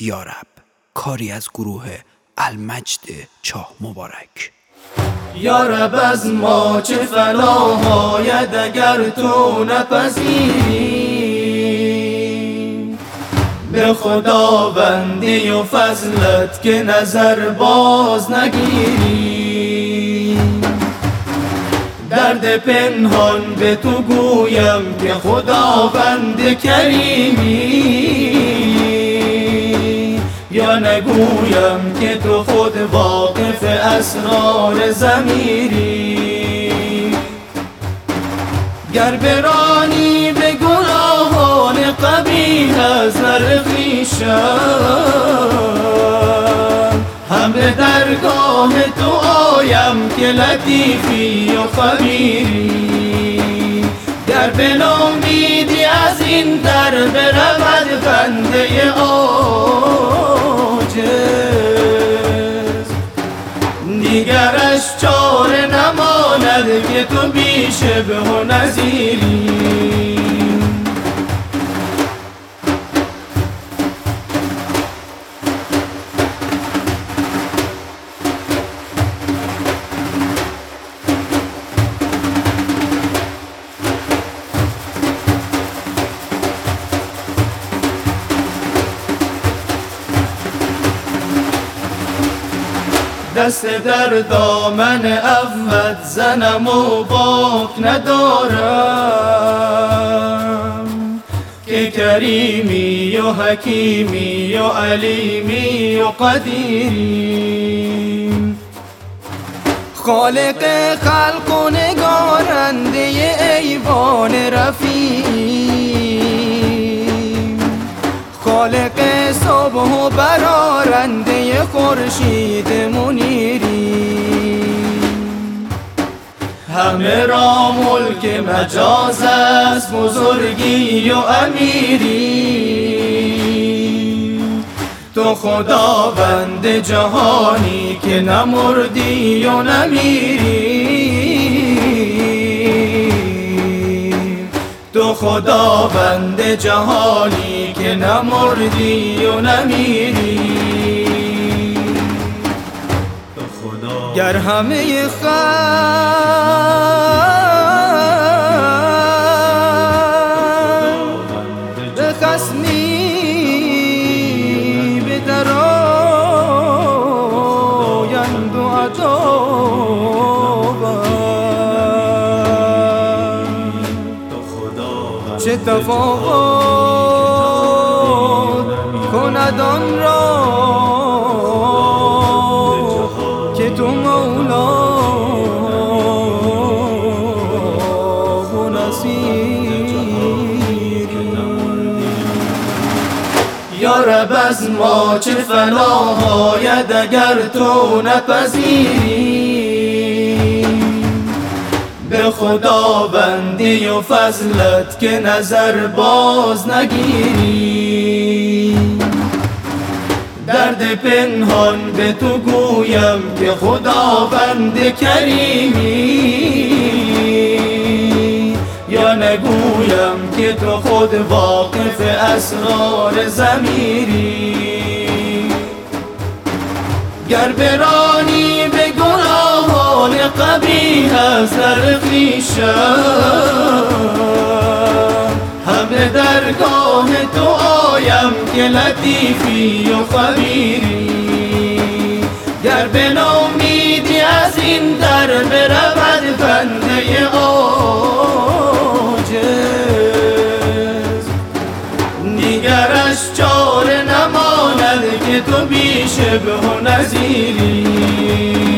یارب کاری از گروه المجد چاه مبارک. یارب از ما چه فلاهاید اگر تو نپذیری؟ به خداوندی و فضلت که نظر باز نگیری. درد پنهان به تو گویم که خداوند کریمی. یا نگویم که تو خود واقف اسرار زمیری گر برانی به گناهان قبیه از نر هم به درگاه تو آیم که لطیفی و خبیری. گر به نومیدی از این در برود بنده دیگرش که تو بیشه به نظیری دست در دامن اول زنم و باک ندارم. که کریمی و حکیمی و علیمی و قدیری خالق خلق و نگارنده ایوان رفیم خالق صبح و برارنده خورشید منیری. همه را ملک مجاز است بزرگی و امیری. تو خداوند جهانی که نمردی و نمیری تو خداوند جهانی که نمردی و نمیری گر همه خلق به خسمی به درایند و چه تفاوت کند آن را یا رب از ما چه فلاهاید اگر تو نپذیری؟ به خداوندی و فضلت که نظر باز نگیری. درد پنهان به تو گویم که خداوند کریمی. نگویم که تو خود واقف اسرار زمیری گر برانی به گناهان قبیه از در همه درگاه تو آیم که لطیفی و خبیری گر به نومیدی از این در برود بنده آجز شبه نذيري